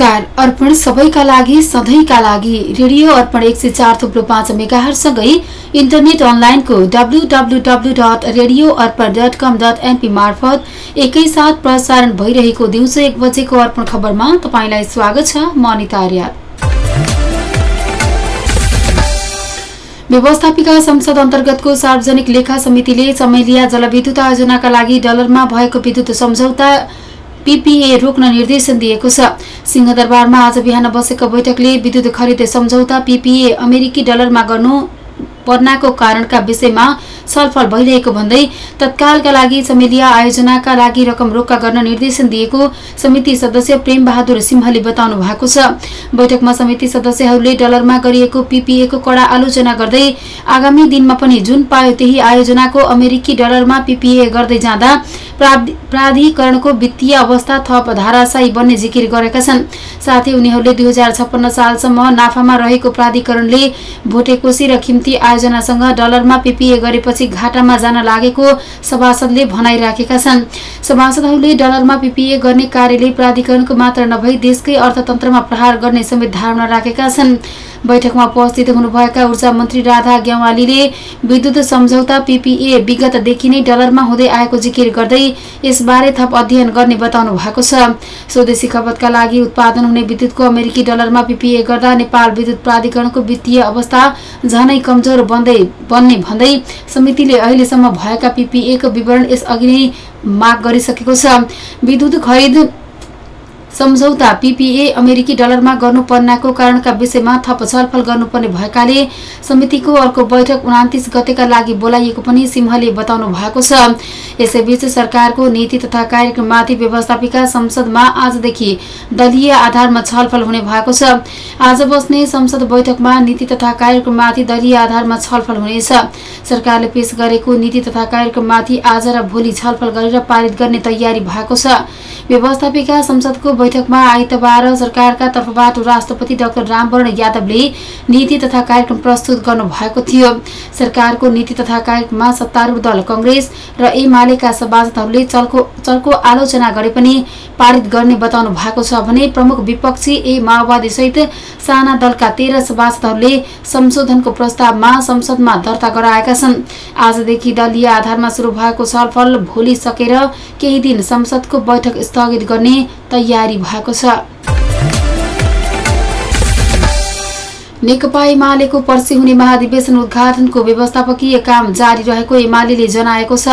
नमस्कार। अर्पण सबैका लागि सधैँका लागि रेडियो अर्पण एक सय चार थुप्रो पाँच मेगाहरूसँगै इन्टरनेट अनलाइनको W W W dot radio Arpan dot com dot NP मार्फत एकैसाथ प्रसारण भइरहेको दिउँसो एक बजेको अर्पण खबरमा तपाईँलाई स्वागत छ। म अनिता आर्या व्यवस्थापिका संसद अन्तर्गतको सार्वजनिक लेखा समितिले चमेलिया जलविद्युत आयोजनाका लागि डलरमा भएको विद्युत सम्झौता पीपीए रोक्न निर्देशन दिएको छ। सिंहदरबारमा आज बिहान बसेको बैठकले विद्युत खरिद सम्झौता पीपीए अमेरिकी डलरमा गर्नु पर्नाको कारणका विषयमा छलफल भइरहेको भन्दै तत्कालका लागि चमेलिया आयोजनाका लागि रकम रोक्का गर्न निर्देशन दिएको समिति सदस्य प्रेम बहादुर सिंहले बताउनु भएको छ। बैठकमा समिति सदस्यहरूले डलरमा गरिएको पीपीएको कडा आलोचना गर्दै आगामी दिनमा पनि जुन पायो त्यही आयोजनाको अमेरिकी डलरमा पीपीए गर्दै जाँदा प्राधिकरणको वित्तीय अवस्था थप धाराशायी बन्ने जिकिर गरेका छन्। साथै उनीहरूले दुई हजार छप्पन्न सालसम्म नाफामा रहेको प्राधिकरणले भोटेकोशी र खिम्ती आयोजनासँग डलरमा पीपीए गरेपछि घाटामा जान लागेको सभासदले भनाइराखेका छन्। सभासदहरूले डलरमा पीपीए गर्ने कार्यले प्राधिकरणको मात्र नभई देशकै अर्थतन्त्रमा प्रहार गर्ने समेत धारणा राखेका छन्। बैठकमा उपस्थित हुनुभएका ऊर्जा मन्त्री राधा ग्यावालीले विद्युत सम्झौता पीपीए विगतदेखि नै डलरमा हुँदै आएको जिकिर गर्दै यसबारे थप अध्ययन गर्ने बताउनु भएको छ। स्वदेशी खपतका लागि उत्पादन हुने विद्युतको अमेरिकी डलरमा पीपीए गर्दा नेपाल विद्युत प्राधिकरणको वित्तीय अवस्था झनै कमजोर बन्दै बन्ने भन्दै समितिले अहिलेसम्म भएका पीपीएको विवरण यसअघि नै माग गरिसकेको छ। विद्युत खरिद सम्झौता पीपीए अमेरिकी डलरमा गर्नुपर्नाको कारणका विषयमा थप छलफल गर्नुपर्ने भएकाले समितिको अर्को बैठक उनातिस गतेका लागि बोलाइएको पनि सिंहले बताउनु भएको छ। यसैबीच सरकारको नीति तथा कार्यक्रममाथि व्यवस्थापिका संसदमा आजदेखि दलीय आधारमा छलफल हुने भएको छ। आज बस्ने संसद बैठकमा नीति तथा कार्यक्रममाथि दलीय आधारमा छलफल हुनेछ। सरकारले पेश गरेको नीति तथा कार्यक्रममाथि आज र भोलि छलफल गरेर पारित गर्ने तयारी भएको छ। व्यवस्थापिका संसदको बैठकमा आइतबार सरकारका तर्फबाट राष्ट्रपति डाक्टर रामवरण यादवले नीति तथा कार्यक्रम प्रस्तुत गर्नुभएको थियो। सरकारको नीति तथा कार्यक्रममा सत्तारूढ दल कंग्रेस र एमालेका सभासदहरूले चलको चलको आलोचना गरे पनि पारित गर्ने बताउनु भएको छ भने प्रमुख विपक्षी ए माओवादी सहित साना दलका तेह्र सभासदहरूले संशोधनको प्रस्तावमा संसदमा दर्ता गराएका छन्। आजदेखि दलीय आधारमा शुरू भएको छलफल भोलि सकेर केही दिन संसदको बैठक स्थगित गर्ने तयारी भएको छ। नेकपा एमालेको पर्सि हुने महाधिवेशन उद्घाटनको व्यवस्थापकीय काम जारी रहेको एमाले जनाएको छ।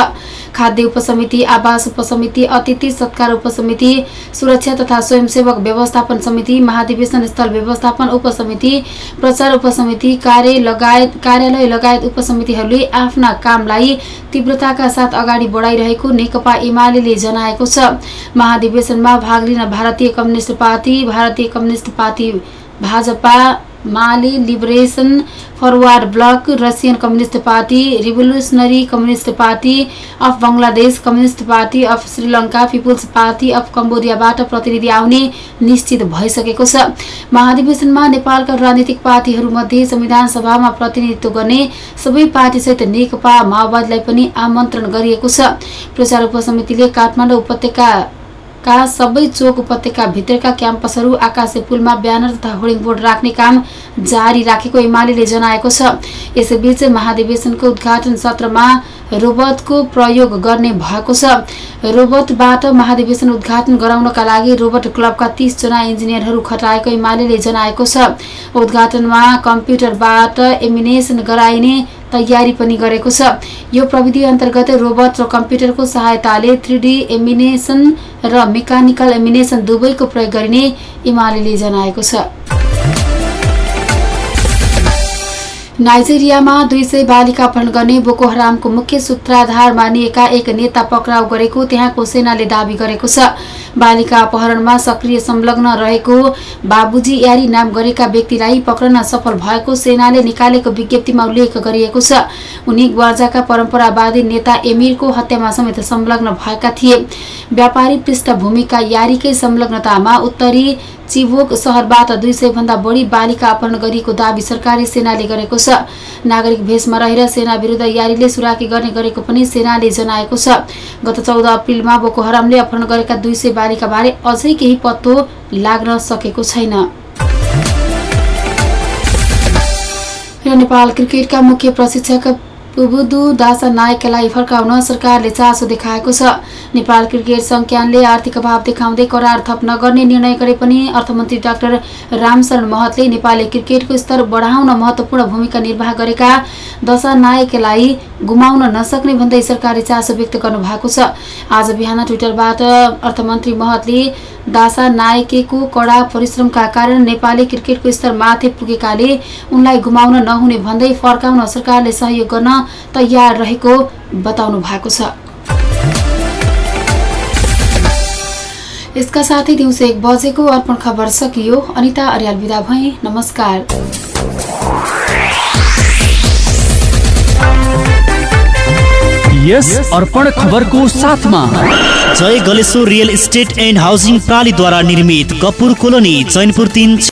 खाद्य उपसमिति आवास उपसमिति अतिथि सत्कार उपसमिति सुरक्षा तथा स्वयंसेवक व्यवस्थापन समिति महाधिवेशन स्थल व्यवस्थापन उपसमिति प्रचार उपसमिति कार्य लगायत कार्यालय लगायत उपसमितिहरूले आफ्ना कामलाई तीव्रताका साथ अगाडि बढाइरहेको नेकपा एमाले जनाएको छ। महाधिवेशनमा भाग लिन भारतीय कम्युनिस्ट पार्टी भारतीय कम्युनिस्ट पार्टी भाजपा माली liberation forward bloc Russian communist party revolutionary communist party of Bangladesh communist party of Sri Lanka people's party of कम्बोडियाबाट प्रतिनिधि आउने निश्चित भइसकेको छ। महाधिवेशनमा नेपालका राजनीतिक पार्टीहरूमध्ये संविधान सभामा प्रतिनिधित्व गर्ने सबै पार्टीसहित नेकपा माओवादीलाई पनि आमन्त्रण गरिएको छ। प्रचार उपसमितिले काठमाडौँ उपत्यका का सबै चोक उपत्यका भित्रका क्याम्पसहरू आकाशे पुलमा ब्यानर तथा होर्डिङ बोर्ड राख्ने काम जारी राखेको एमाले जनाएको छ। यसैबीच महाधिवेशनको उद्घाटन सत्रमा रोबोटको प्रयोग गर्ने भएको छ। रोबोटबाट महाधिवेशन उद्घाटन गराउनका लागि रोबोट क्लबका तीसजना इन्जिनियरहरू खटाएको एमाले जनाएको छ। उद्घाटनमा कम्प्युटरबाट एमिनेसन गराइने तयारी पनि गरेको छ। यो प्रविधि अन्तर्गत रोबोट र कम्प्युटरको सहायताले थ्री एमिनेसन र मेकानिकल एमिनेसन दुवैको प्रयोग गरिने एमाले जनाएको छ। नाइजेरियामा दुई सय बालिका अपहरण गर्ने बोको हरामको मुख्य सूत्राधार मानिएका एक नेता पक्राउ गरेको त्यहाँको सेनाले दावी गरेको छ। बालिका अपहरणमा सक्रिय संलग्न रहेको बाबुजी यारी नाम गरेका व्यक्तिलाई पक्रन सफल भएको सेनाले निकालेको विज्ञप्तिमा उल्लेख गरिएको छ। उनी ग्वाजाका परम्परावादी नेता एमिरको हत्यामा समेत संलग्न भएका थिए। व्यापारी पृष्ठभूमिका यारीकै संलग्नतामा उत्तरी चिभोक सहरबाट दुई सय भन्दा बढी बालिका अपहरण गरिएको दावी सरकारी सेनाले गरेको छ। नागरिक भेषमा रहेर सेना विरुद्ध यारीले सुराकी गर्ने गरेको पनि सेनाले जनाएको छ। गत चौध अप्रिलमा बोको हरामले अपहरण गरेका दुई सय जानकारीका बारे अझै केही पत्तो लाग्न सकेको छैन। नेपाल क्रिकेटका मुख्य प्रशिक्षक पुबुदु दासा नायकलाई फर्काउन सरकारले चासो देखाएको छ। नेपाल क्रिकेट संज्ञानले आर्थिक अभाव देखाउँदै करार थप नगर्ने निर्णय गरे पनि अर्थमन्त्री डाक्टर रामशरण महतले नेपाली क्रिकेटको स्तर बढाउन महत्वपूर्ण भूमिका निर्वाह गरेका दशा नायकलाई गुमाउन नसक्ने भन्दै सरकारले चासो व्यक्त गर्नु भएको छ। आज बिहान ट्विटरबाट अर्थमन्त्री महतले दासा नायकेको कडा परिश्रमका कारण नेपाली क्रिकेटको स्तर माथि पुगेकाले उनलाई गुमाउन नहुने भन्दै फर्काउन सरकारले सहयोग गर्न तयार रहेको बताउनु भएको छ। यसका साथै दिउँसो एक बजेको अर्पण खबर सकियो। अनिता अर्याल विदा भए। नमस्कार। यस अर्पण खबरको साथमा। Jay Galeshwar real estate and housing प्रणालीद्वारा निर्मित कपुर कोलोनी चैनपुर तिन